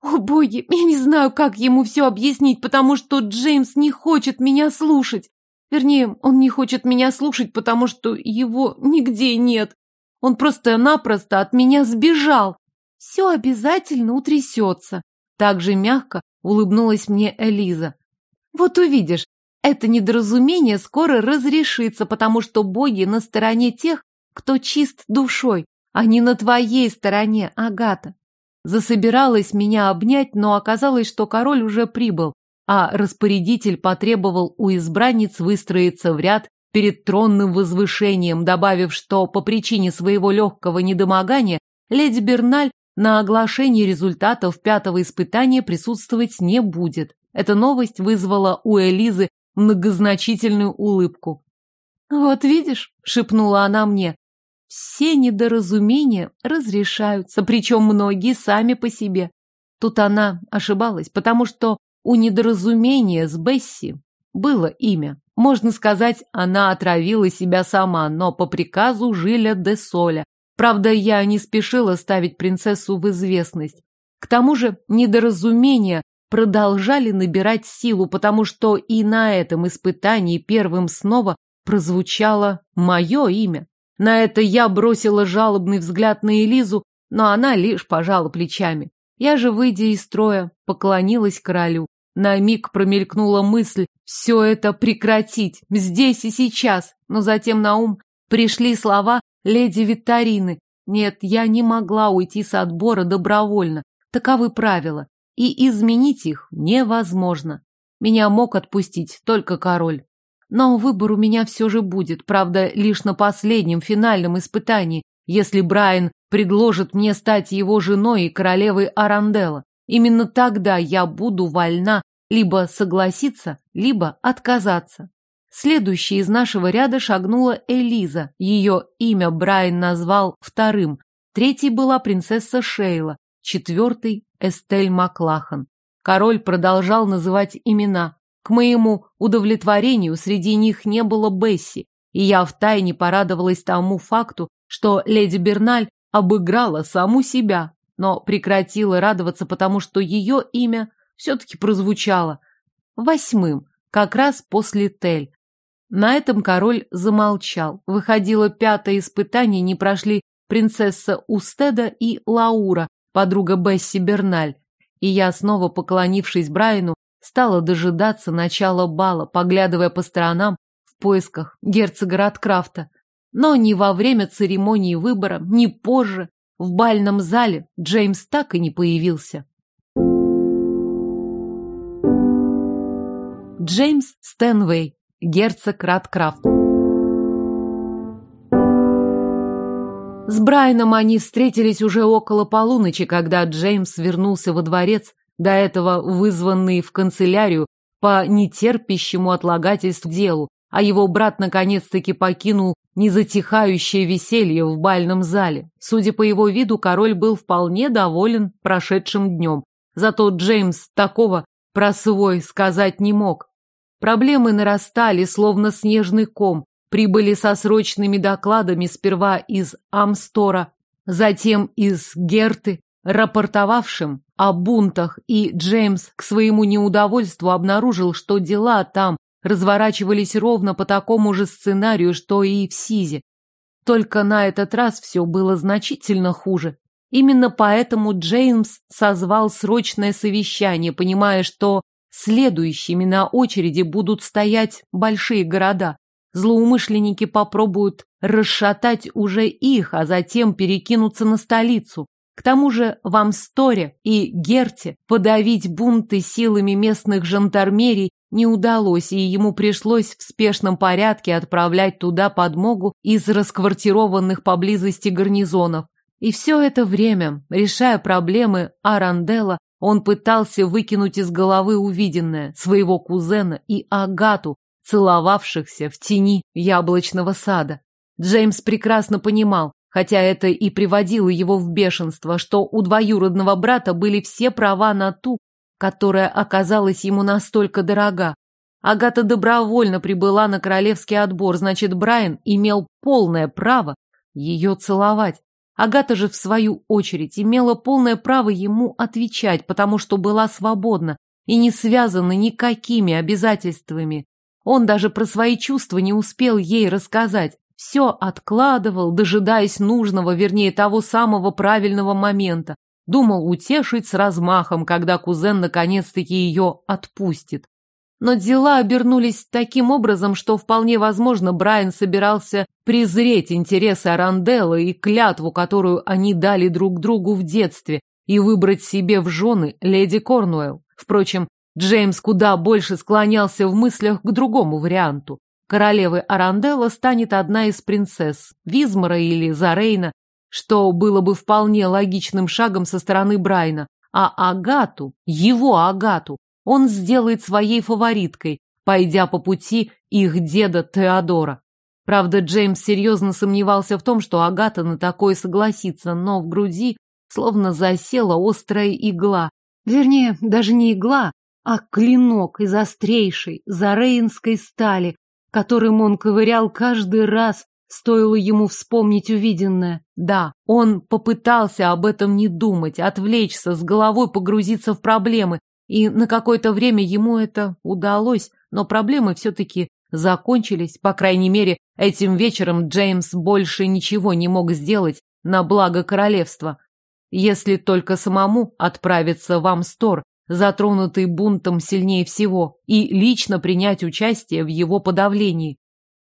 «О, боги, я не знаю, как ему все объяснить, потому что Джеймс не хочет меня слушать. Вернее, он не хочет меня слушать, потому что его нигде нет. Он просто-напросто от меня сбежал. Все обязательно утрясется. Так же мягко улыбнулась мне Элиза. Вот увидишь, это недоразумение скоро разрешится, потому что боги на стороне тех, кто чист душой, а не на твоей стороне, Агата. Засобиралась меня обнять, но оказалось, что король уже прибыл, а распорядитель потребовал у избранниц выстроиться в ряд перед тронным возвышением, добавив, что по причине своего легкого недомогания леди Берналь на оглашении результатов пятого испытания присутствовать не будет. Эта новость вызвала у Элизы многозначительную улыбку. «Вот видишь», — шепнула она мне, — «все недоразумения разрешаются, причем многие сами по себе». Тут она ошибалась, потому что у недоразумения с Бесси было имя. Можно сказать, она отравила себя сама, но по приказу Жиля де Соля. Правда, я не спешила ставить принцессу в известность. К тому же недоразумения продолжали набирать силу, потому что и на этом испытании первым снова прозвучало мое имя. На это я бросила жалобный взгляд на Элизу, но она лишь пожала плечами. Я же, выйдя из строя, поклонилась королю. На миг промелькнула мысль все это прекратить, здесь и сейчас, но затем на ум пришли слова леди Викторины. Нет, я не могла уйти с отбора добровольно, таковы правила и изменить их невозможно. Меня мог отпустить только король. Но выбор у меня все же будет, правда, лишь на последнем финальном испытании, если Брайан предложит мне стать его женой и королевой Аранделла. Именно тогда я буду вольна либо согласиться, либо отказаться. Следующей из нашего ряда шагнула Элиза. Ее имя Брайан назвал вторым. Третьей была принцесса Шейла, четвертый Эстель Маклахан. Король продолжал называть имена. К моему удовлетворению среди них не было Бесси, и я втайне порадовалась тому факту, что леди Берналь обыграла саму себя, но прекратила радоваться, потому что ее имя все-таки прозвучало восьмым, как раз после Тель. На этом король замолчал. Выходило пятое испытание, не прошли принцесса Устеда и Лаура, подруга Бесси Берналь, и я, снова поклонившись Брайану, стала дожидаться начала бала, поглядывая по сторонам в поисках герцога Раткрафта. Но ни во время церемонии выбора, ни позже в бальном зале Джеймс так и не появился. Джеймс Стэнвей, герцог Раткрафт. С Брайаном они встретились уже около полуночи, когда Джеймс вернулся во дворец, до этого вызванный в канцелярию по нетерпящему отлагательству делу, а его брат наконец-таки покинул незатихающее веселье в бальном зале. Судя по его виду, король был вполне доволен прошедшим днем. Зато Джеймс такого про свой сказать не мог. Проблемы нарастали, словно снежный ком, прибыли со срочными докладами сперва из Амстора, затем из Герты, рапортовавшим о бунтах, и Джеймс к своему неудовольству обнаружил, что дела там разворачивались ровно по такому же сценарию, что и в Сизе. Только на этот раз все было значительно хуже. Именно поэтому Джеймс созвал срочное совещание, понимая, что следующими на очереди будут стоять большие города злоумышленники попробуют расшатать уже их, а затем перекинуться на столицу. К тому же в Амсторе и Герте подавить бунты силами местных жандармерий не удалось, и ему пришлось в спешном порядке отправлять туда подмогу из расквартированных поблизости гарнизонов. И все это время, решая проблемы Аранделла, Он пытался выкинуть из головы увиденное, своего кузена и Агату, целовавшихся в тени яблочного сада. Джеймс прекрасно понимал, хотя это и приводило его в бешенство, что у двоюродного брата были все права на ту, которая оказалась ему настолько дорога. Агата добровольно прибыла на королевский отбор, значит, Брайан имел полное право ее целовать. Агата же, в свою очередь, имела полное право ему отвечать, потому что была свободна и не связана никакими обязательствами. Он даже про свои чувства не успел ей рассказать. Все откладывал, дожидаясь нужного, вернее, того самого правильного момента. Думал утешить с размахом, когда кузен наконец-таки ее отпустит. Но дела обернулись таким образом, что вполне возможно Брайан собирался презреть интересы Аранделла и клятву, которую они дали друг другу в детстве, и выбрать себе в жены леди Корнуэлл. Впрочем, Джеймс куда больше склонялся в мыслях к другому варианту. Королевой Аранделла станет одна из принцесс, Визмара или Зарейна, что было бы вполне логичным шагом со стороны Брайна, а Агату, его Агату, он сделает своей фавориткой, пойдя по пути их деда Теодора. Правда, Джеймс серьезно сомневался в том, что Агата на такое согласится, но в груди словно засела острая игла. Вернее, даже не игла, а клинок из острейшей зарейнской стали, которым он ковырял каждый раз, стоило ему вспомнить увиденное. Да, он попытался об этом не думать, отвлечься, с головой погрузиться в проблемы, и на какое-то время ему это удалось, но проблемы все-таки закончились. По крайней мере, этим вечером Джеймс больше ничего не мог сделать на благо королевства. Если только самому отправиться в Амстор, затронутый бунтом сильнее всего, и лично принять участие в его подавлении.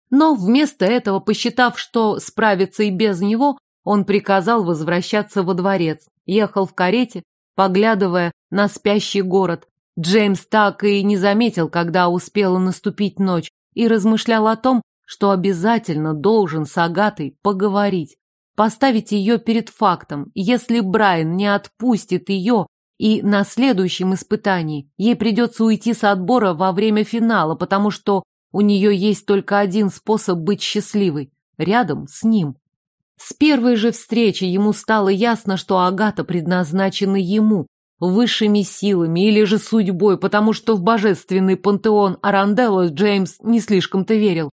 Но вместо этого, посчитав, что справится и без него, он приказал возвращаться во дворец, ехал в карете, поглядывая на спящий город. Джеймс так и не заметил, когда успела наступить ночь, и размышлял о том, что обязательно должен с Агатой поговорить, поставить ее перед фактом. Если Брайан не отпустит ее, и на следующем испытании ей придется уйти с отбора во время финала, потому что у нее есть только один способ быть счастливой – рядом с ним. С первой же встречи ему стало ясно, что Агата предназначена ему, высшими силами или же судьбой, потому что в божественный пантеон Аранделла Джеймс не слишком-то верил.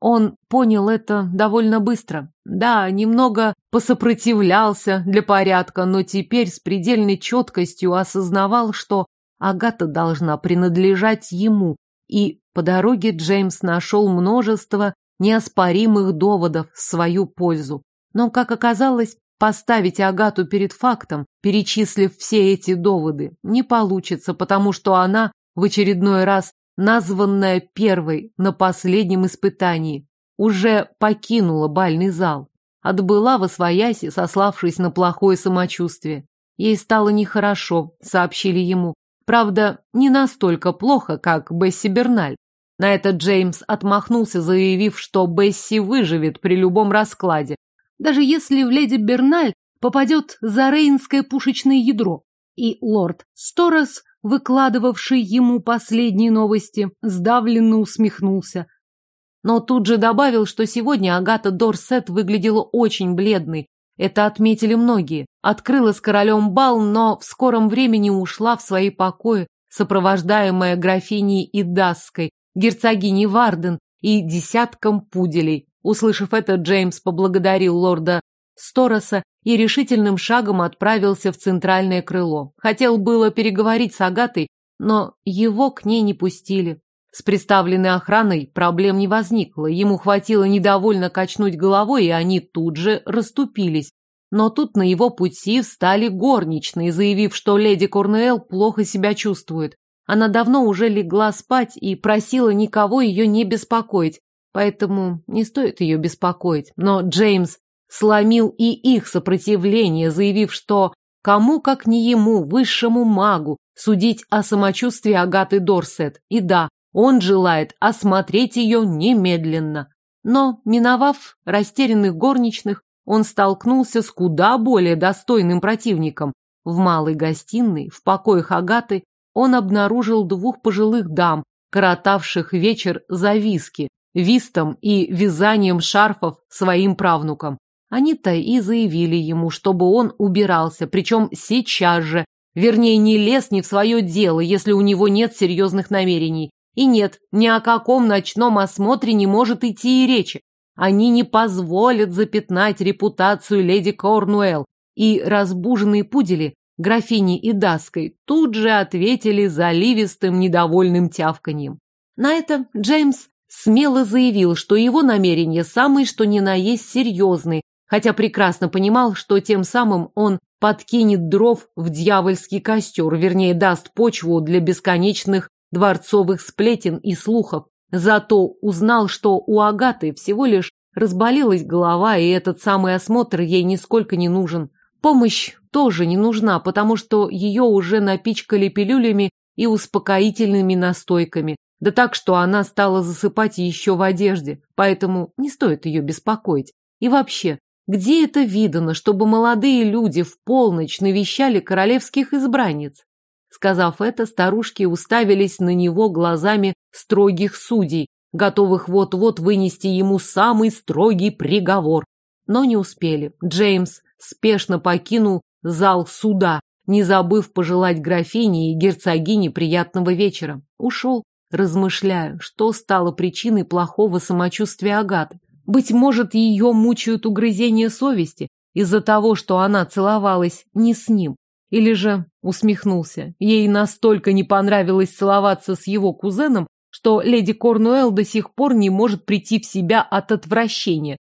Он понял это довольно быстро. Да, немного посопротивлялся для порядка, но теперь с предельной четкостью осознавал, что Агата должна принадлежать ему, и по дороге Джеймс нашел множество неоспоримых доводов в свою пользу. Но, как оказалось, поставить Агату перед фактом, перечислив все эти доводы, не получится, потому что она в очередной раз, названная первой на последнем испытании, уже покинула бальный зал. Отбыла во свояси, сославшись на плохое самочувствие. Ей стало нехорошо, сообщили ему. Правда, не настолько плохо, как Бесси Берналь. На это Джеймс отмахнулся, заявив, что Бесси выживет при любом раскладе, даже если в леди Берналь попадет зарейнское пушечное ядро. И лорд Сторос, выкладывавший ему последние новости, сдавленно усмехнулся. Но тут же добавил, что сегодня Агата Дорсет выглядела очень бледной. Это отметили многие. Открыла с королем бал, но в скором времени ушла в свои покои, сопровождаемая графиней Идасской, герцогиней Варден и десятком пуделей. Услышав это, Джеймс поблагодарил лорда Стороса и решительным шагом отправился в центральное крыло. Хотел было переговорить с Агатой, но его к ней не пустили. С представленной охраной проблем не возникло, ему хватило недовольно качнуть головой, и они тут же расступились. Но тут на его пути встали горничные, заявив, что леди Корнуэлл плохо себя чувствует. Она давно уже легла спать и просила никого ее не беспокоить, поэтому не стоит ее беспокоить. Но Джеймс сломил и их сопротивление, заявив, что кому, как не ему, высшему магу, судить о самочувствии Агаты Дорсет. И да, он желает осмотреть ее немедленно. Но, миновав растерянных горничных, он столкнулся с куда более достойным противником. В малой гостиной, в покоях Агаты, он обнаружил двух пожилых дам, коротавших вечер за виски, вистом и вязанием шарфов своим правнукам. Они-то и заявили ему, чтобы он убирался, причем сейчас же, вернее, не лез не в свое дело, если у него нет серьезных намерений. И нет, ни о каком ночном осмотре не может идти и речи. Они не позволят запятнать репутацию леди Корнуэлл. И разбуженные пудели, графини и Даской, тут же ответили заливистым недовольным тявканьем. На это Джеймс смело заявил, что его намерения самые что ни на есть серьезные, хотя прекрасно понимал, что тем самым он подкинет дров в дьявольский костер, вернее, даст почву для бесконечных дворцовых сплетен и слухов. Зато узнал, что у Агаты всего лишь разболелась голова, и этот самый осмотр ей нисколько не нужен. Помощь тоже не нужна, потому что ее уже напичкали пилюлями и успокоительными настойками. Да так, что она стала засыпать еще в одежде, поэтому не стоит ее беспокоить. И вообще, где это видано, чтобы молодые люди в полночь навещали королевских избранниц? Сказав это, старушки уставились на него глазами строгих судей, готовых вот-вот вынести ему самый строгий приговор. Но не успели. Джеймс спешно покинул зал суда, не забыв пожелать графине и герцогине приятного вечера. Ушел, размышляя, что стало причиной плохого самочувствия Агаты. Быть может, ее мучают угрызения совести из-за того, что она целовалась не с ним. Или же усмехнулся. Ей настолько не понравилось целоваться с его кузеном, что леди Корнуэлл до сих пор не может прийти в себя от отвращения.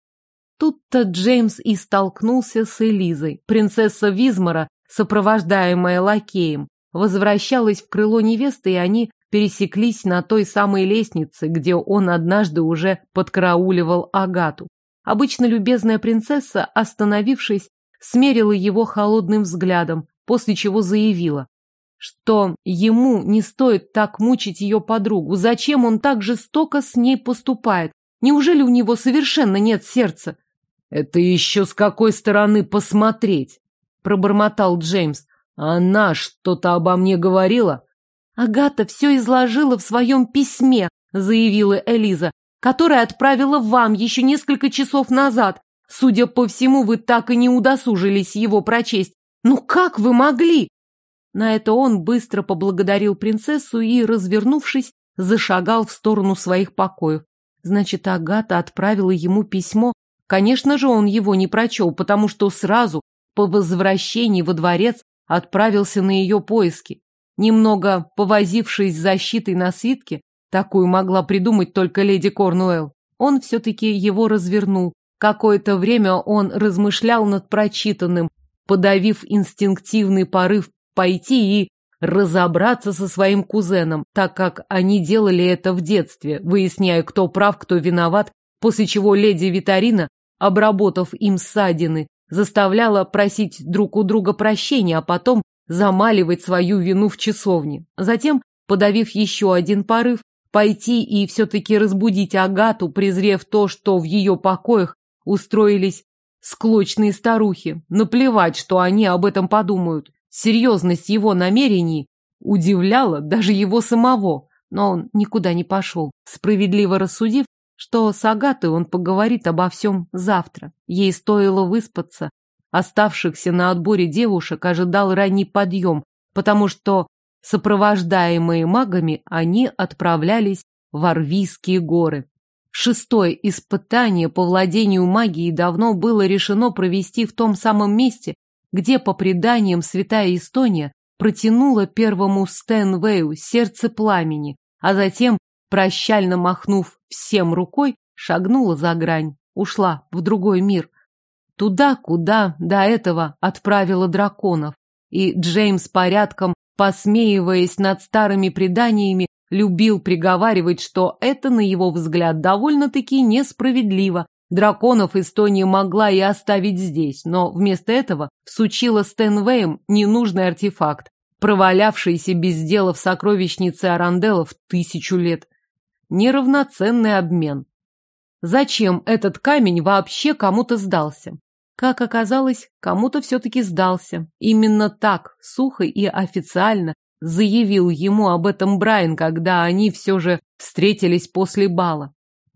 Тут-то Джеймс и столкнулся с Элизой. Принцесса Визмара, сопровождаемая лакеем, возвращалась в крыло невесты, и они пересеклись на той самой лестнице, где он однажды уже подкарауливал Агату. Обычно любезная принцесса, остановившись, смерила его холодным взглядом, после чего заявила, что ему не стоит так мучить ее подругу. Зачем он так жестоко с ней поступает? Неужели у него совершенно нет сердца? Это еще с какой стороны посмотреть? Пробормотал Джеймс. Она что-то обо мне говорила? Агата все изложила в своем письме, заявила Элиза, которое отправила вам еще несколько часов назад. Судя по всему, вы так и не удосужились его прочесть. Ну как вы могли? На это он быстро поблагодарил принцессу и, развернувшись, зашагал в сторону своих покоев. Значит, Агата отправила ему письмо. Конечно же, он его не прочел, потому что сразу по возвращении во дворец отправился на ее поиски. Немного повозившись с защитой на свитке, такую могла придумать только леди Корнуэлл, он все-таки его развернул. Какое-то время он размышлял над прочитанным, подавив инстинктивный порыв пойти и разобраться со своим кузеном, так как они делали это в детстве, выясняя, кто прав, кто виноват, после чего леди Витарина, обработав им ссадины, заставляла просить друг у друга прощения, а потом замаливать свою вину в часовне. Затем, подавив еще один порыв, пойти и все-таки разбудить Агату, презрев то, что в ее покоях устроились склочные старухи. Наплевать, что они об этом подумают. Серьезность его намерений удивляла даже его самого, но он никуда не пошел, справедливо рассудив, что с Агатой он поговорит обо всем завтра. Ей стоило выспаться, Оставшихся на отборе девушек ожидал ранний подъем, потому что, сопровождаемые магами, они отправлялись в Арвийские горы. Шестое испытание по владению магией давно было решено провести в том самом месте, где, по преданиям, святая Эстония протянула первому Стэнвею сердце пламени, а затем, прощально махнув всем рукой, шагнула за грань, ушла в другой мир – Туда, куда до этого отправила драконов. И Джеймс порядком, посмеиваясь над старыми преданиями, любил приговаривать, что это, на его взгляд, довольно-таки несправедливо. Драконов Эстония могла и оставить здесь, но вместо этого всучила Стэнвеем ненужный артефакт, провалявшийся без дела в сокровищнице Аранделов тысячу лет. Неравноценный обмен. Зачем этот камень вообще кому-то сдался? Как оказалось, кому-то все-таки сдался. Именно так, сухо и официально, заявил ему об этом Брайан, когда они все же встретились после бала.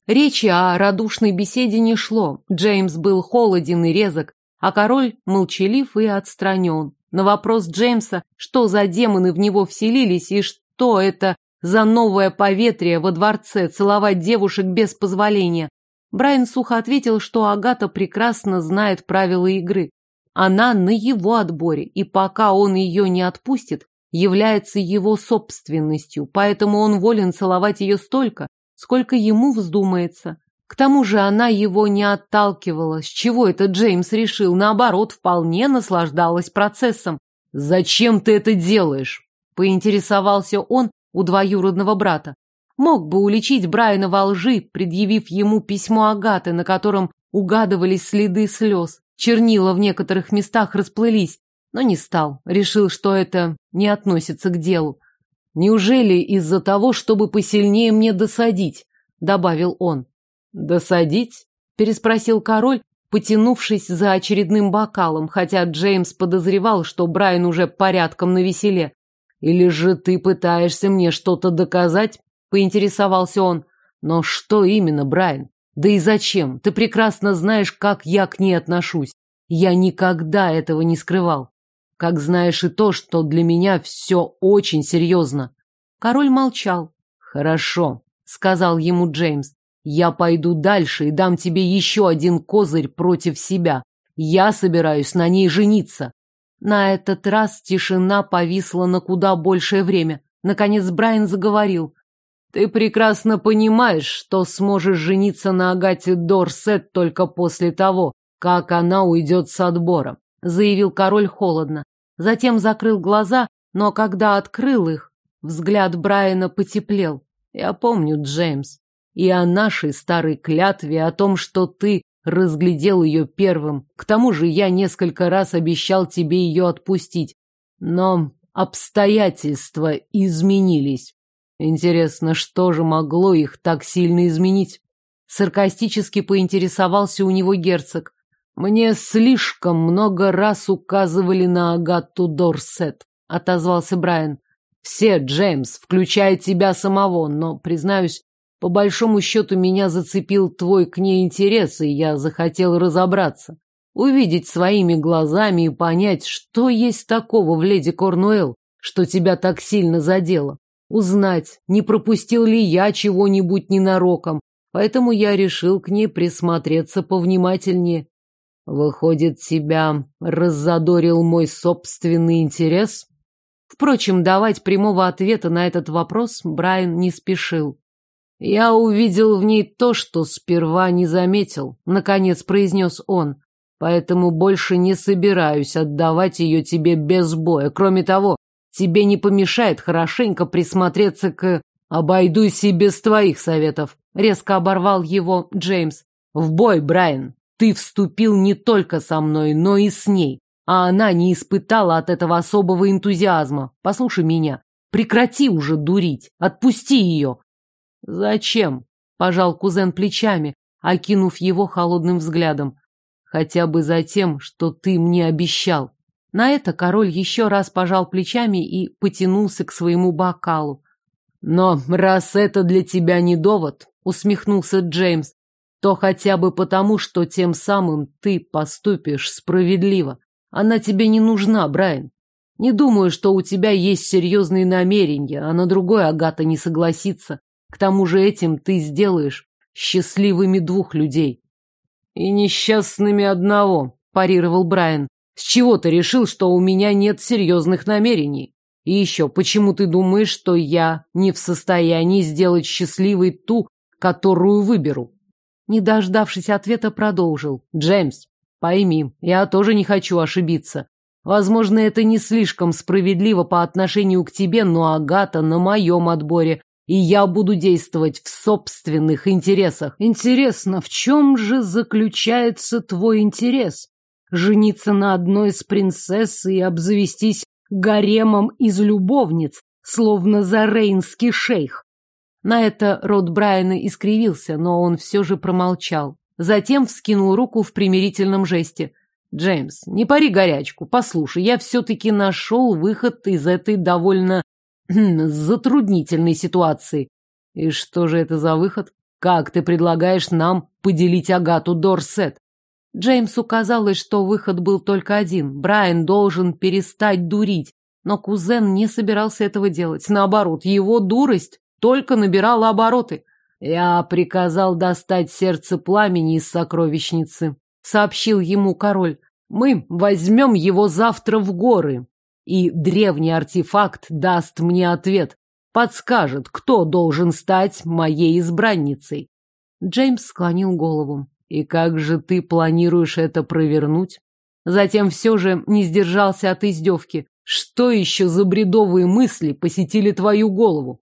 Речи о радушной беседе не шло. Джеймс был холоден и резок, а король молчалив и отстранен. На вопрос Джеймса, что за демоны в него вселились и что это за новое поветрие во дворце целовать девушек без позволения, Брайан сухо ответил, что Агата прекрасно знает правила игры. Она на его отборе, и пока он ее не отпустит, является его собственностью, поэтому он волен целовать ее столько, сколько ему вздумается. К тому же она его не отталкивала. С чего это Джеймс решил? Наоборот, вполне наслаждалась процессом. «Зачем ты это делаешь?» – поинтересовался он у двоюродного брата. Мог бы уличить Брайана во лжи, предъявив ему письмо Агаты, на котором угадывались следы слез. Чернила в некоторых местах расплылись, но не стал. Решил, что это не относится к делу. Неужели из-за того, чтобы посильнее мне досадить? Добавил он. Досадить? Переспросил король, потянувшись за очередным бокалом, хотя Джеймс подозревал, что Брайан уже порядком на веселе. Или же ты пытаешься мне что-то доказать? Поинтересовался он. Но что именно, Брайан? Да и зачем? Ты прекрасно знаешь, как я к ней отношусь. Я никогда этого не скрывал. Как знаешь и то, что для меня все очень серьезно. Король молчал. Хорошо, сказал ему Джеймс. Я пойду дальше и дам тебе еще один козырь против себя. Я собираюсь на ней жениться. На этот раз тишина повисла на куда большее время. Наконец Брайан заговорил. Ты прекрасно понимаешь, что сможешь жениться на Агате Дорсет только после того, как она уйдет с отбора заявил король холодно. Затем закрыл глаза, но когда открыл их, взгляд Брайана потеплел. Я помню, Джеймс, и о нашей старой клятве, о том, что ты разглядел ее первым. К тому же я несколько раз обещал тебе ее отпустить. Но обстоятельства изменились. Интересно, что же могло их так сильно изменить? Саркастически поинтересовался у него герцог. «Мне слишком много раз указывали на Агату Дорсет», — отозвался Брайан. «Все, Джеймс, включая тебя самого, но, признаюсь, по большому счету меня зацепил твой к ней интерес, и я захотел разобраться, увидеть своими глазами и понять, что есть такого в леди Корнуэлл, что тебя так сильно задело. Узнать, не пропустил ли я чего-нибудь ненароком, поэтому я решил к ней присмотреться повнимательнее. Выходит, тебя раззадорил мой собственный интерес? Впрочем, давать прямого ответа на этот вопрос Брайан не спешил. Я увидел в ней то, что сперва не заметил, наконец произнес он. Поэтому больше не собираюсь отдавать ее тебе без боя. Кроме того, тебе не помешает хорошенько присмотреться к... Обойдусь и без твоих советов. Резко оборвал его Джеймс. В бой, Брайан. Ты вступил не только со мной, но и с ней. А она не испытала от этого особого энтузиазма. Послушай меня. Прекрати уже дурить. Отпусти ее. Зачем? Пожал кузен плечами, окинув его холодным взглядом. Хотя бы за тем, что ты мне обещал. На это король еще раз пожал плечами и потянулся к своему бокалу. Но раз это для тебя не довод, усмехнулся Джеймс, то хотя бы потому, что тем самым ты поступишь справедливо. Она тебе не нужна, Брайан. Не думаю, что у тебя есть серьезные намерения, а на другое Агата не согласится. К тому же этим ты сделаешь счастливыми двух людей. И несчастными одного, парировал Брайан. С чего ты решил, что у меня нет серьезных намерений? И еще, почему ты думаешь, что я не в состоянии сделать счастливой ту, которую выберу? Не дождавшись ответа, продолжил. «Джеймс, пойми, я тоже не хочу ошибиться. Возможно, это не слишком справедливо по отношению к тебе, но Агата на моем отборе, и я буду действовать в собственных интересах. Интересно, в чем же заключается твой интерес? Жениться на одной из принцесс и обзавестись гаремом из любовниц, словно зарейнский шейх? На это рот Брайана искривился, но он все же промолчал. Затем вскинул руку в примирительном жесте. Джеймс, не пари горячку. Послушай, я все-таки нашел выход из этой довольно затруднительной ситуации. И что же это за выход? Как ты предлагаешь нам поделить Агату Дорсет? Джеймсу казалось, что выход был только один. Брайан должен перестать дурить. Но кузен не собирался этого делать. Наоборот, его дурость только набирала обороты. «Я приказал достать сердце пламени из сокровищницы», — сообщил ему король. «Мы возьмем его завтра в горы, и древний артефакт даст мне ответ, подскажет, кто должен стать моей избранницей». Джеймс склонил голову. «И как же ты планируешь это провернуть?» Затем все же не сдержался от издевки. «Что еще за бредовые мысли посетили твою голову?»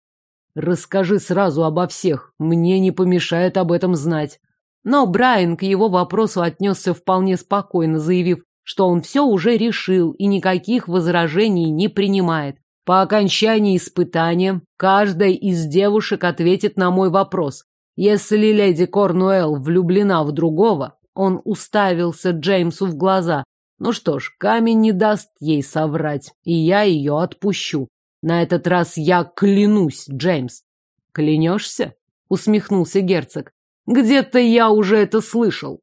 Расскажи сразу обо всех, мне не помешает об этом знать. Но Брайан к его вопросу отнесся вполне спокойно, заявив, что он все уже решил и никаких возражений не принимает. По окончании испытания каждая из девушек ответит на мой вопрос. Если леди Корнуэлл влюблена в другого, он уставился Джеймсу в глаза. Ну что ж, камень не даст ей соврать, и я ее отпущу. На этот раз я клянусь, Джеймс. Клянешься? Усмехнулся герцог. Где-то я уже это слышал.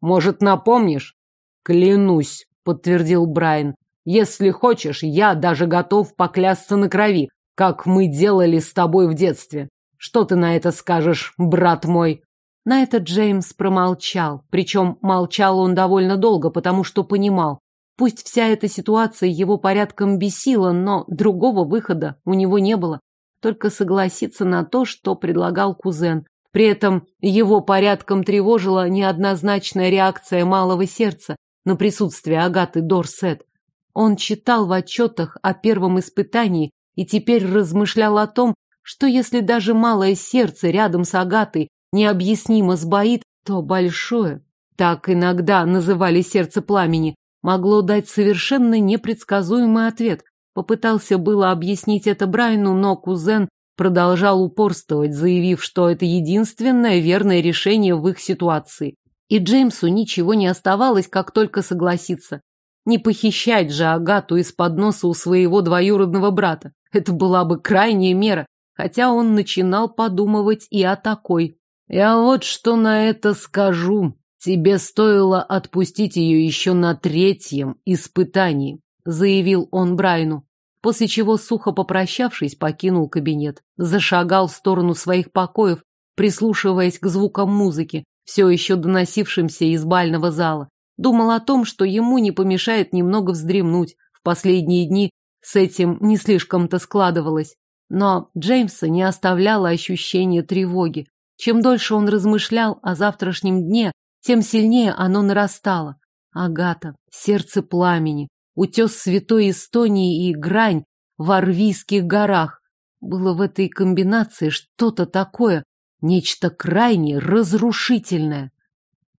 Может, напомнишь? Клянусь, подтвердил Брайан. Если хочешь, я даже готов поклясться на крови, как мы делали с тобой в детстве. Что ты на это скажешь, брат мой? На это Джеймс промолчал. Причем молчал он довольно долго, потому что понимал, Пусть вся эта ситуация его порядком бесила, но другого выхода у него не было. Только согласиться на то, что предлагал кузен. При этом его порядком тревожила неоднозначная реакция малого сердца на присутствие Агаты Дорсет. Он читал в отчетах о первом испытании и теперь размышлял о том, что если даже малое сердце рядом с Агатой необъяснимо сбоит, то большое, так иногда называли сердце пламени, могло дать совершенно непредсказуемый ответ. Попытался было объяснить это Брайну, но кузен продолжал упорствовать, заявив, что это единственное верное решение в их ситуации. И Джеймсу ничего не оставалось, как только согласиться. Не похищать же Агату из-под носа у своего двоюродного брата. Это была бы крайняя мера, хотя он начинал подумывать и о такой. «Я вот что на это скажу», «Тебе стоило отпустить ее еще на третьем испытании», заявил он Брайну, после чего, сухо попрощавшись, покинул кабинет. Зашагал в сторону своих покоев, прислушиваясь к звукам музыки, все еще доносившимся из бального зала. Думал о том, что ему не помешает немного вздремнуть. В последние дни с этим не слишком-то складывалось. Но Джеймса не оставляло ощущение тревоги. Чем дольше он размышлял о завтрашнем дне, тем сильнее оно нарастало. Агата, сердце пламени, утес святой Эстонии и грань в Арвийских горах. Было в этой комбинации что-то такое, нечто крайне разрушительное.